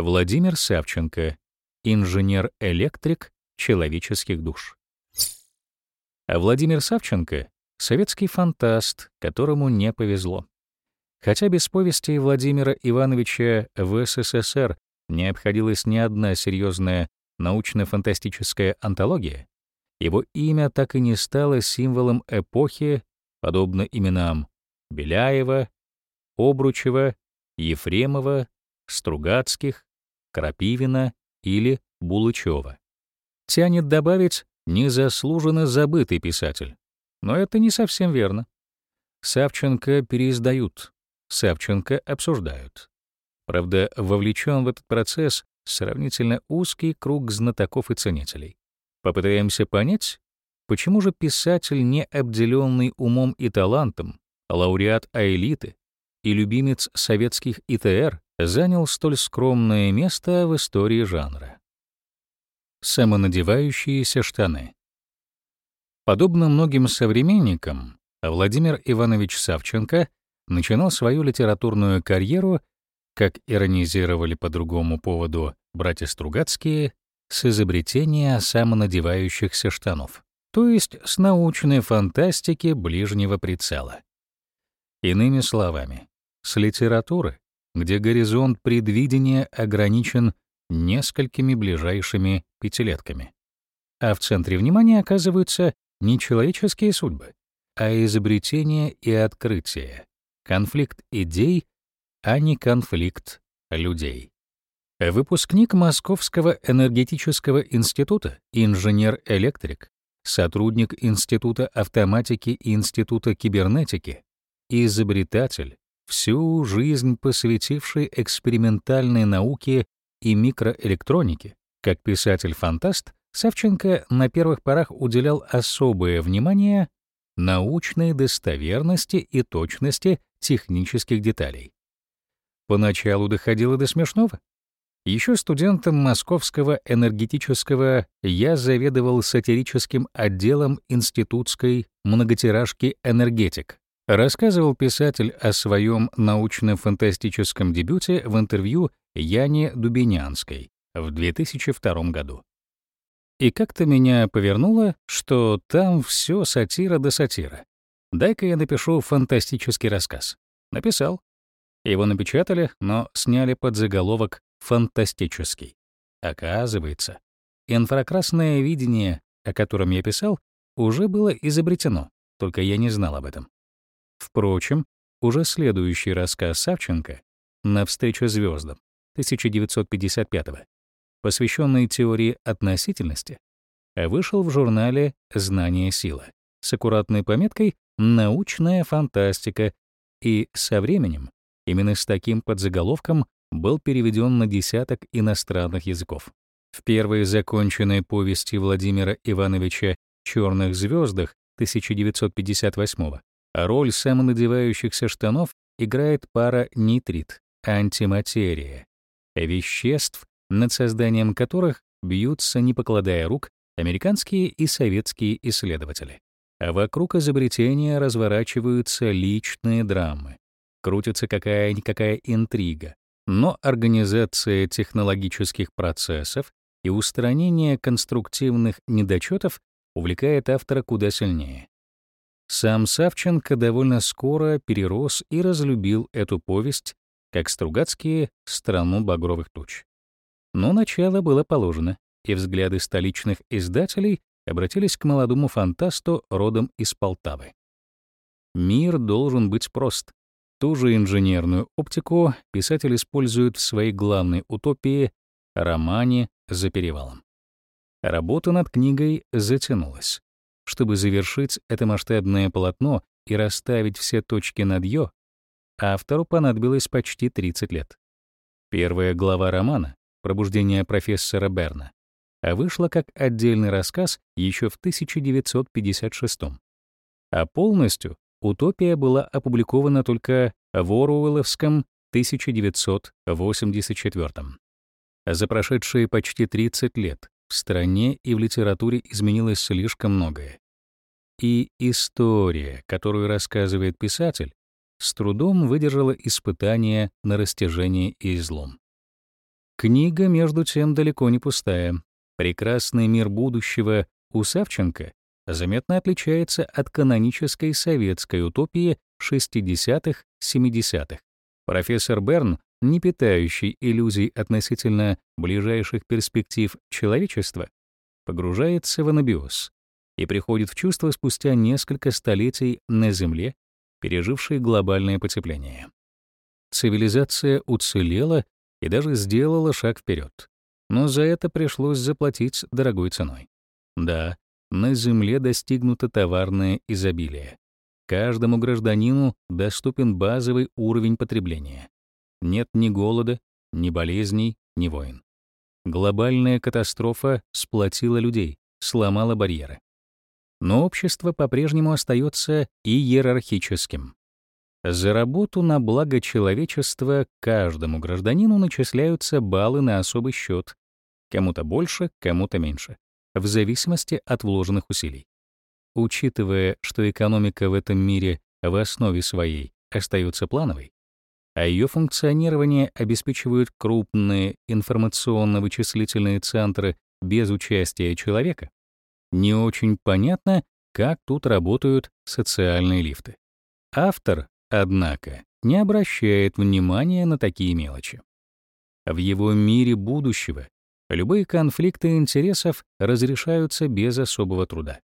Владимир Савченко, инженер-электрик человеческих душ. Владимир Савченко — советский фантаст, которому не повезло. Хотя без повести Владимира Ивановича в СССР не обходилась ни одна серьезная научно-фантастическая антология, его имя так и не стало символом эпохи, подобно именам Беляева, Обручева, Ефремова, Стругацких, Крапивина или Булычева. Тянет добавить «незаслуженно забытый писатель». Но это не совсем верно. Савченко переиздают, Савченко обсуждают. Правда, вовлечен в этот процесс сравнительно узкий круг знатоков и ценителей. Попытаемся понять, почему же писатель, не обделенный умом и талантом, лауреат Аэлиты и любимец советских ИТР, занял столь скромное место в истории жанра. Самонадевающиеся штаны. Подобно многим современникам, Владимир Иванович Савченко начинал свою литературную карьеру, как иронизировали по другому поводу братья Стругацкие, с изобретения самонадевающихся штанов, то есть с научной фантастики ближнего прицела. Иными словами, с литературы, где горизонт предвидения ограничен несколькими ближайшими пятилетками. А в центре внимания оказываются не человеческие судьбы, а изобретения и открытия, конфликт идей, а не конфликт людей. Выпускник Московского энергетического института, инженер-электрик, сотрудник Института автоматики и Института кибернетики, изобретатель, всю жизнь посвятивший экспериментальной науке и микроэлектронике, как писатель-фантаст, Савченко на первых порах уделял особое внимание научной достоверности и точности технических деталей. Поначалу доходило до смешного. Еще студентом Московского энергетического я заведовал сатирическим отделом институтской многотиражки «Энергетик». Рассказывал писатель о своем научно-фантастическом дебюте в интервью Яне Дубинянской в 2002 году. И как-то меня повернуло, что там все сатира до сатира. Дай-ка я напишу фантастический рассказ. Написал. Его напечатали, но сняли под заголовок «фантастический». Оказывается, инфракрасное видение, о котором я писал, уже было изобретено, только я не знал об этом. Впрочем, уже следующий рассказ Савченко «Навстречу звездам» 1955 посвященный теории относительности, вышел в журнале «Знание сила» с аккуратной пометкой «Научная фантастика» и со временем именно с таким подзаголовком был переведен на десяток иностранных языков. В первой законченной повести Владимира Ивановича «Черных звездах» 1958 роль самонадевающихся штанов играет пара нитрит, антиматерия, веществ, над созданием которых бьются, не покладая рук, американские и советские исследователи. А вокруг изобретения разворачиваются личные драмы. Крутится какая-никакая интрига. Но организация технологических процессов и устранение конструктивных недочетов увлекает автора куда сильнее. Сам Савченко довольно скоро перерос и разлюбил эту повесть, как Стругацкие «Страну багровых туч». Но начало было положено, и взгляды столичных издателей обратились к молодому фантасту родом из Полтавы. Мир должен быть прост. Ту же инженерную оптику писатель использует в своей главной утопии — романе «За перевалом». Работа над книгой затянулась. Чтобы завершить это масштабное полотно и расставить все точки над «ё», автору понадобилось почти 30 лет. Первая глава романа «Пробуждение профессора Берна», а вышла как отдельный рассказ еще в 1956 А полностью «Утопия» была опубликована только в Оруэлловском 1984 За прошедшие почти 30 лет в стране и в литературе изменилось слишком многое. И история, которую рассказывает писатель, с трудом выдержала испытания на растяжение и излом. Книга, между тем, далеко не пустая. «Прекрасный мир будущего» у Савченко заметно отличается от канонической советской утопии 60-х-70-х. Профессор Берн, не питающий иллюзий относительно ближайших перспектив человечества, погружается в анабиоз и приходит в чувство спустя несколько столетий на Земле, пережившей глобальное потепление. Цивилизация уцелела и даже сделала шаг вперед, но за это пришлось заплатить дорогой ценой. Да, на Земле достигнуто товарное изобилие. Каждому гражданину доступен базовый уровень потребления. Нет ни голода, ни болезней, ни войн. Глобальная катастрофа сплотила людей, сломала барьеры. Но общество по-прежнему остается иерархическим. За работу на благо человечества каждому гражданину начисляются баллы на особый счет, кому-то больше, кому-то меньше, в зависимости от вложенных усилий. Учитывая, что экономика в этом мире в основе своей остается плановой, а ее функционирование обеспечивают крупные информационно-вычислительные центры без участия человека, не очень понятно, как тут работают социальные лифты. Автор, однако, не обращает внимания на такие мелочи. В его мире будущего любые конфликты интересов разрешаются без особого труда.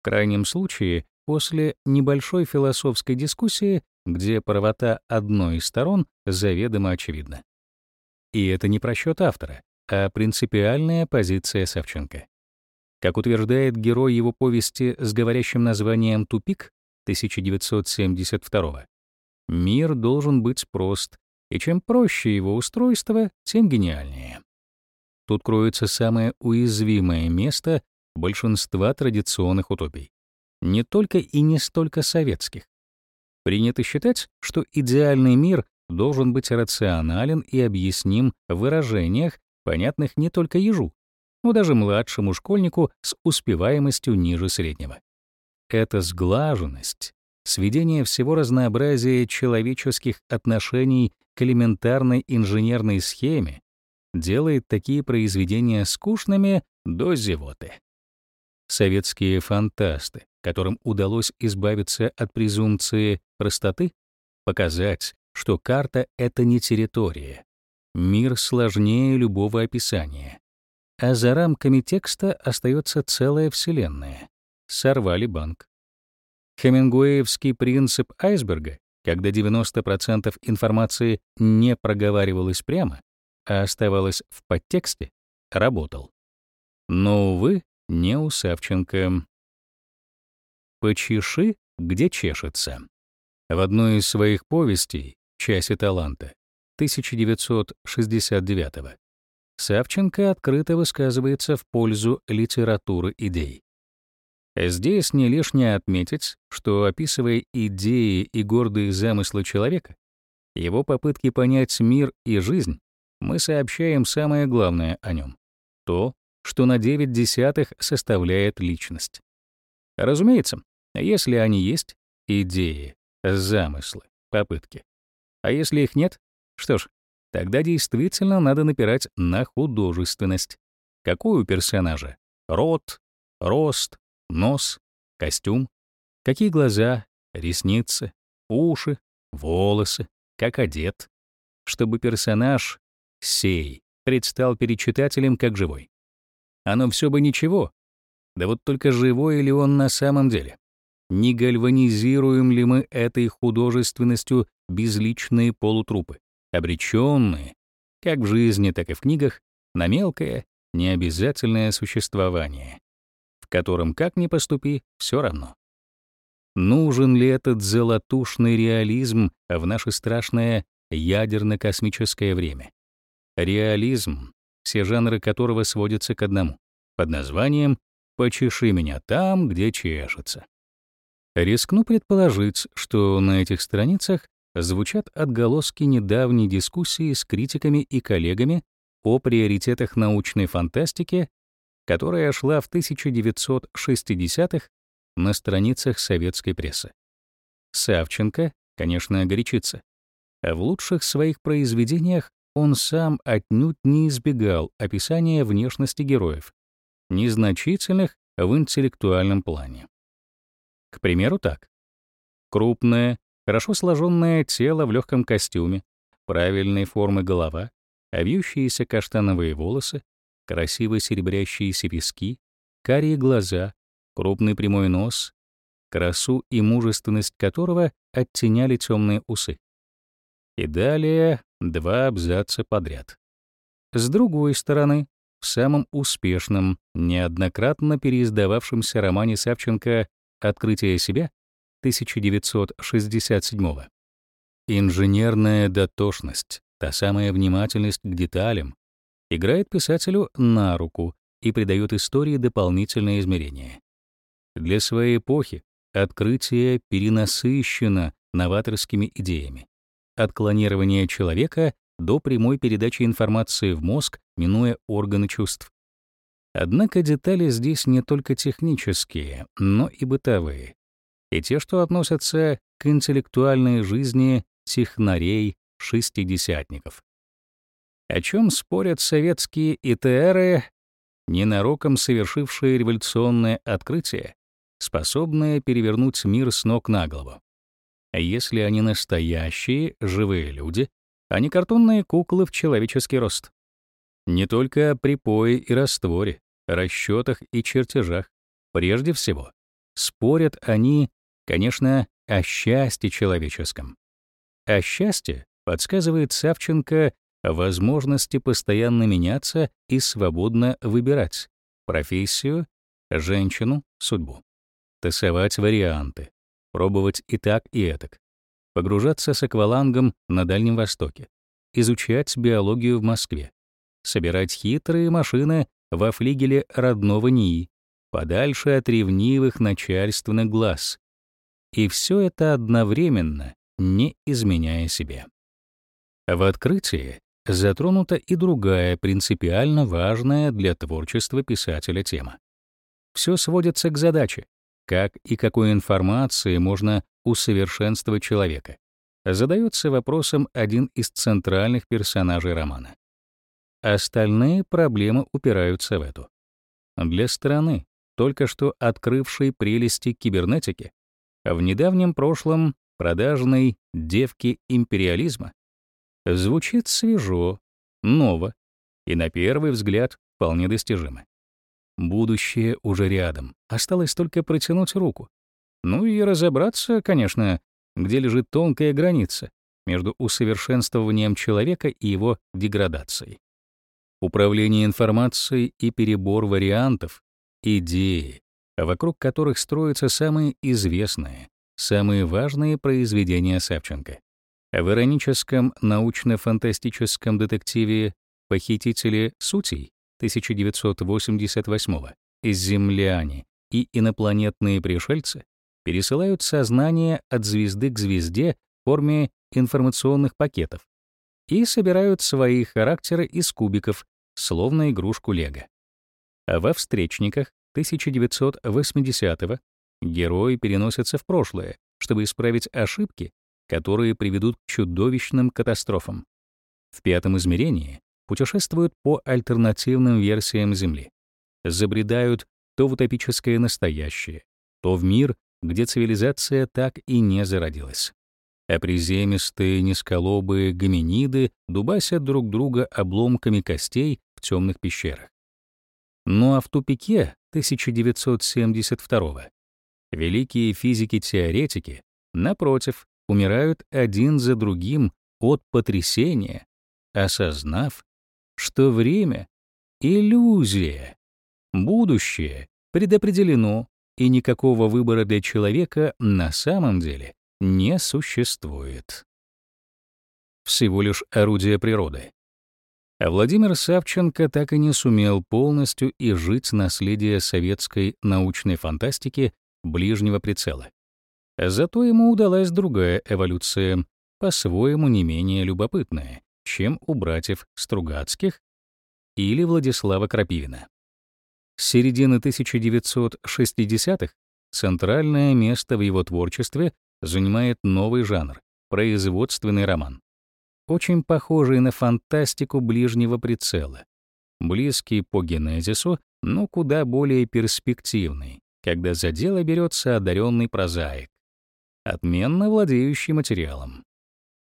В крайнем случае, после небольшой философской дискуссии где правота одной из сторон заведомо очевидна. И это не просчет автора, а принципиальная позиция Савченко. Как утверждает герой его повести с говорящим названием «Тупик» 1972 мир должен быть прост, и чем проще его устройство, тем гениальнее. Тут кроется самое уязвимое место большинства традиционных утопий. Не только и не столько советских, Принято считать, что идеальный мир должен быть рационален и объясним в выражениях, понятных не только ежу, но даже младшему школьнику с успеваемостью ниже среднего. Эта сглаженность, сведение всего разнообразия человеческих отношений к элементарной инженерной схеме делает такие произведения скучными до зевоты. Советские фантасты, которым удалось избавиться от презумпции простоты, показать, что карта — это не территория. Мир сложнее любого описания. А за рамками текста остается целая вселенная. Сорвали банк. Хемингуэевский принцип айсберга, когда 90% информации не проговаривалось прямо, а оставалось в подтексте, работал. Но, увы, не у Савченко. «Почеши, где чешется». В одной из своих повестей «Часе таланта» 1969 Савченко открыто высказывается в пользу литературы идей. Здесь не лишнее отметить, что, описывая идеи и гордые замыслы человека, его попытки понять мир и жизнь, мы сообщаем самое главное о нем — то, что на 9 десятых составляет личность. Разумеется, если они есть, идеи, замыслы, попытки. А если их нет, что ж, тогда действительно надо напирать на художественность. Какой у персонажа? Рот, рост, нос, костюм. Какие глаза, ресницы, уши, волосы, как одет. Чтобы персонаж, сей, предстал перед читателем как живой. Оно все бы ничего. Да вот только живой ли он на самом деле? Не гальванизируем ли мы этой художественностью безличные полутрупы, обреченные, как в жизни, так и в книгах, на мелкое, необязательное существование, в котором, как ни поступи, все равно. Нужен ли этот золотушный реализм в наше страшное ядерно-космическое время? Реализм, все жанры которого сводятся к одному, под названием «Почеши меня там, где чешется». Рискну предположить, что на этих страницах звучат отголоски недавней дискуссии с критиками и коллегами о приоритетах научной фантастики, которая шла в 1960-х на страницах советской прессы. Савченко, конечно, горячится. А в лучших своих произведениях он сам отнюдь не избегал описания внешности героев, незначительных в интеллектуальном плане. К примеру, так. Крупное, хорошо сложенное тело в легком костюме, правильной формы голова, вьющиеся каштановые волосы, красиво серебрящиеся виски, карие глаза, крупный прямой нос, красу и мужественность которого оттеняли темные усы. И далее два абзаца подряд. С другой стороны, в самом успешном, неоднократно переиздававшемся романе Савченко «Открытие себя» 1967 Инженерная дотошность, та самая внимательность к деталям, играет писателю на руку и придает истории дополнительное измерение. Для своей эпохи открытие перенасыщено новаторскими идеями. От клонирования человека до прямой передачи информации в мозг, минуя органы чувств. Однако детали здесь не только технические, но и бытовые, и те, что относятся к интеллектуальной жизни технарей-шестидесятников. О чем спорят советские ИТРы, ненароком совершившие революционное открытие, способное перевернуть мир с ног на голову. Если они настоящие, живые люди, а не картонные куклы в человеческий рост. Не только о припое и растворе, расчетах и чертежах. Прежде всего, спорят они, конечно, о счастье человеческом. А счастье, подсказывает Савченко, возможности постоянно меняться и свободно выбирать профессию, женщину, судьбу. Тасовать варианты, пробовать и так, и этак. Погружаться с аквалангом на Дальнем Востоке. Изучать биологию в Москве. Собирать хитрые машины во флигеле родного НИИ, подальше от ревнивых начальственных глаз. И все это одновременно, не изменяя себе. В открытии затронута и другая принципиально важная для творчества писателя тема. Все сводится к задаче, как и какой информации можно усовершенствовать человека. Задается вопросом один из центральных персонажей романа. Остальные проблемы упираются в эту. Для страны, только что открывшей прелести кибернетики, в недавнем прошлом продажной девки империализма, звучит свежо, ново и на первый взгляд вполне достижимо. Будущее уже рядом, осталось только протянуть руку. Ну и разобраться, конечно, где лежит тонкая граница между усовершенствованием человека и его деградацией. Управление информацией и перебор вариантов, идеи, вокруг которых строятся самые известные, самые важные произведения Савченко. В ироническом научно-фантастическом детективе «Похитители сутей» 1988 «Земляне» и инопланетные пришельцы пересылают сознание от звезды к звезде в форме информационных пакетов и собирают свои характеры из кубиков, словно игрушку Лего. А во «Встречниках» 1980-го герои переносятся в прошлое, чтобы исправить ошибки, которые приведут к чудовищным катастрофам. В пятом измерении путешествуют по альтернативным версиям Земли, забредают то в утопическое настоящее, то в мир, где цивилизация так и не зародилась. А приземистые низколобые гоминиды дубасят друг друга обломками костей в темных пещерах. Ну а в тупике 1972 великие физики-теоретики, напротив, умирают один за другим от потрясения, осознав, что время — иллюзия, будущее предопределено, и никакого выбора для человека на самом деле не существует. Всего лишь орудие природы. А Владимир Савченко так и не сумел полностью изжить наследие советской научной фантастики ближнего прицела. Зато ему удалась другая эволюция, по-своему не менее любопытная, чем у братьев Стругацких или Владислава Крапивина. С середины 1960-х центральное место в его творчестве занимает новый жанр — производственный роман. очень похожий на фантастику ближнего прицела, близкий по генезису, но куда более перспективный, когда за дело берется одаренный прозаик, отменно владеющий материалом.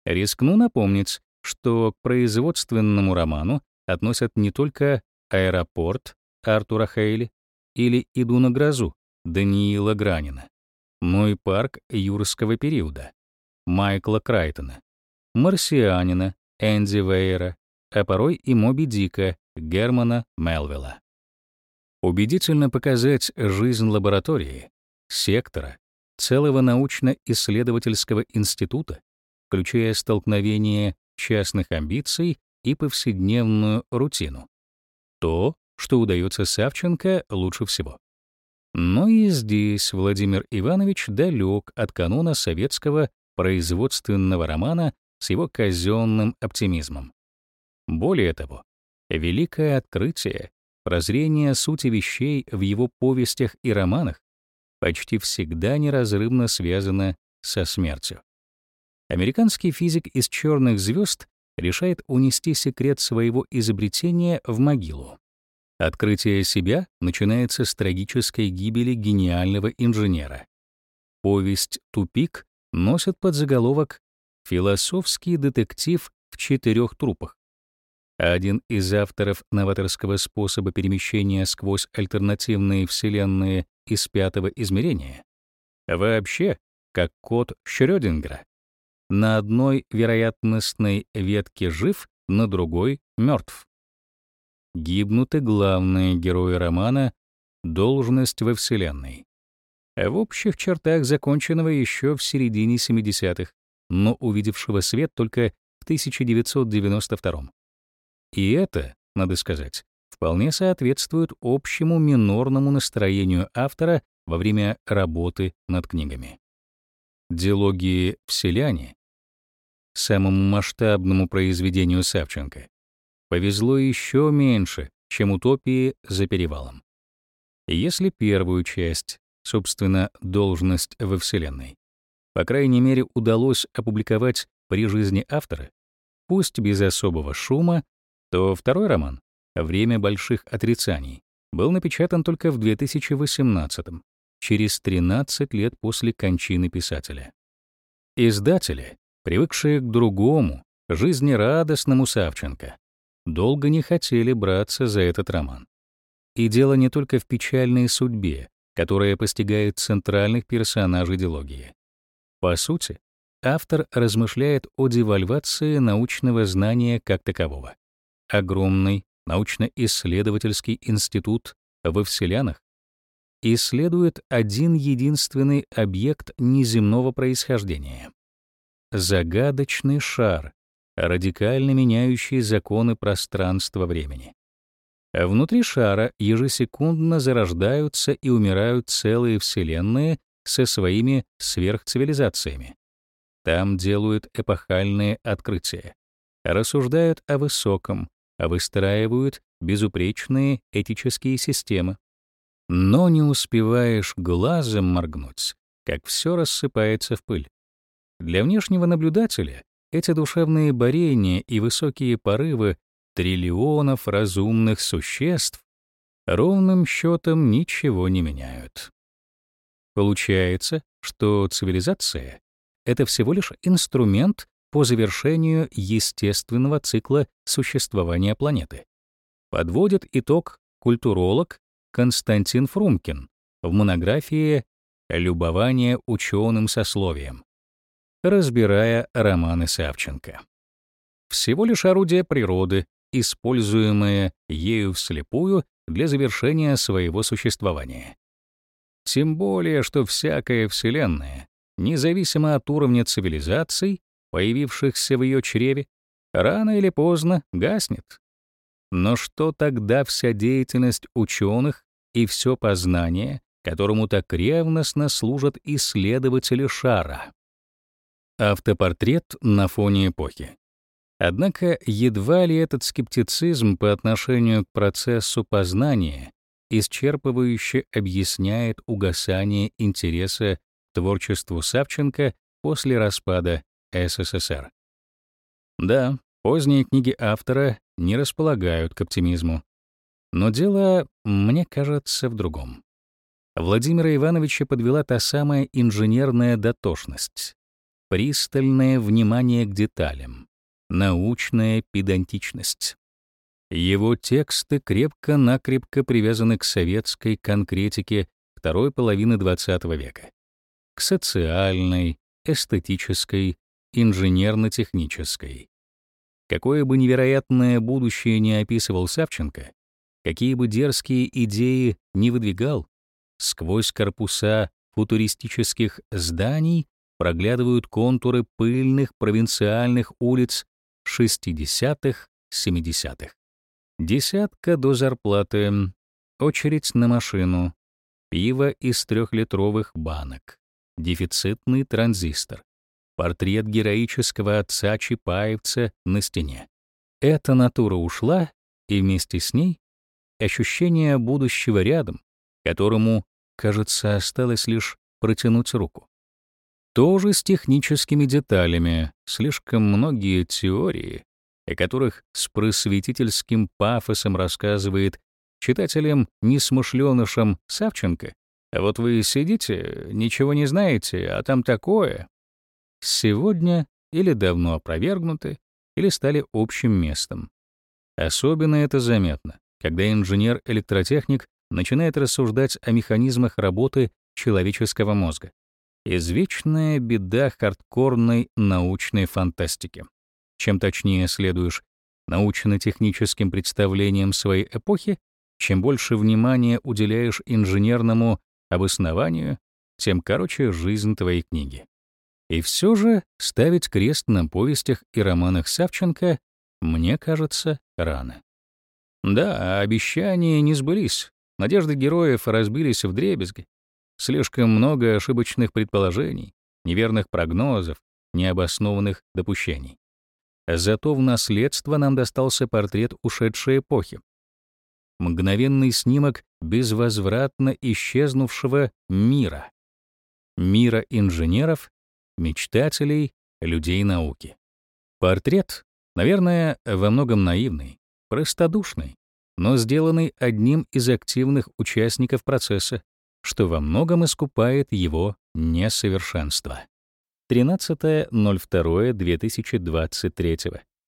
Рискну напомнить, что к производственному роману относят не только «Аэропорт» Артура Хейли или «Иду на грозу» Даниила Гранина, но и «Парк юрского периода» Майкла Крайтона, «Марсианина» Энди Вейера, а порой и «Моби Дика» Германа Мелвилла. Убедительно показать жизнь лаборатории, сектора, целого научно-исследовательского института, включая столкновение частных амбиций и повседневную рутину. То, что удается Савченко лучше всего. Но и здесь Владимир Иванович далек от канона советского производственного романа с его казенным оптимизмом. Более того, великое открытие, прозрение сути вещей в его повестях и романах почти всегда неразрывно связано со смертью. Американский физик из черных звезд решает унести секрет своего изобретения в могилу. Открытие себя начинается с трагической гибели гениального инженера. Повесть «Тупик» носит подзаголовок «Философский детектив в четырех трупах». Один из авторов новаторского способа перемещения сквозь альтернативные вселенные из пятого измерения вообще как код Шрёдингера на одной вероятностной ветке жив, на другой — мертв. Гибнут и главные герои романа «Должность во Вселенной». В общих чертах законченного еще в середине 70-х, но увидевшего свет только в 1992 И это, надо сказать, вполне соответствует общему минорному настроению автора во время работы над книгами. Диалоги «Вселяне» самому масштабному произведению Савченко, повезло еще меньше, чем утопии за перевалом. Если первую часть, собственно, должность во Вселенной, по крайней мере, удалось опубликовать при жизни автора, пусть без особого шума, то второй роман «Время больших отрицаний» был напечатан только в 2018 через 13 лет после кончины писателя. Издатели привыкшие к другому, жизнерадостному Савченко, долго не хотели браться за этот роман. И дело не только в печальной судьбе, которая постигает центральных персонажей дилогии. По сути, автор размышляет о девальвации научного знания как такового. Огромный научно-исследовательский институт во Вселенных исследует один единственный объект неземного происхождения загадочный шар, радикально меняющий законы пространства-времени. Внутри шара ежесекундно зарождаются и умирают целые вселенные со своими сверхцивилизациями. Там делают эпохальные открытия, рассуждают о высоком, выстраивают безупречные этические системы. Но не успеваешь глазом моргнуть, как все рассыпается в пыль. Для внешнего наблюдателя эти душевные борения и высокие порывы триллионов разумных существ ровным счетом ничего не меняют. Получается, что цивилизация — это всего лишь инструмент по завершению естественного цикла существования планеты. Подводит итог культуролог Константин Фрумкин в монографии «Любование ученым сословием», разбирая романы Савченко. Всего лишь орудие природы, используемое ею вслепую для завершения своего существования. Тем более, что всякая Вселенная, независимо от уровня цивилизаций, появившихся в ее чреве, рано или поздно гаснет. Но что тогда вся деятельность ученых и все познание, которому так ревностно служат исследователи шара? Автопортрет на фоне эпохи. Однако едва ли этот скептицизм по отношению к процессу познания исчерпывающе объясняет угасание интереса к творчеству Савченко после распада СССР. Да, поздние книги автора не располагают к оптимизму. Но дело, мне кажется, в другом. Владимира Ивановича подвела та самая инженерная дотошность, пристальное внимание к деталям, научная педантичность. Его тексты крепко-накрепко привязаны к советской конкретике второй половины XX века, к социальной, эстетической, инженерно-технической. Какое бы невероятное будущее не описывал Савченко, какие бы дерзкие идеи не выдвигал, сквозь корпуса футуристических зданий проглядывают контуры пыльных провинциальных улиц 60-х, 70-х. Десятка до зарплаты, очередь на машину, пиво из трехлитровых банок, дефицитный транзистор, портрет героического отца Чапаевца на стене. Эта натура ушла, и вместе с ней ощущение будущего рядом, которому, кажется, осталось лишь протянуть руку. Тоже с техническими деталями, слишком многие теории, о которых с просветительским пафосом рассказывает читателям несмышленышам Савченко. А вот вы сидите, ничего не знаете, а там такое. Сегодня или давно опровергнуты, или стали общим местом. Особенно это заметно, когда инженер-электротехник начинает рассуждать о механизмах работы человеческого мозга. Извечная беда хардкорной научной фантастики. Чем точнее следуешь научно-техническим представлениям своей эпохи, чем больше внимания уделяешь инженерному обоснованию, тем короче жизнь твоей книги. И все же ставить крест на повестях и романах Савченко, мне кажется, рано. Да, обещания не сбылись, надежды героев разбились в дребезги. Слишком много ошибочных предположений, неверных прогнозов, необоснованных допущений. Зато в наследство нам достался портрет ушедшей эпохи. Мгновенный снимок безвозвратно исчезнувшего мира. Мира инженеров, мечтателей, людей науки. Портрет, наверное, во многом наивный, простодушный, но сделанный одним из активных участников процесса, что во многом искупает его несовершенство. 13.02.2023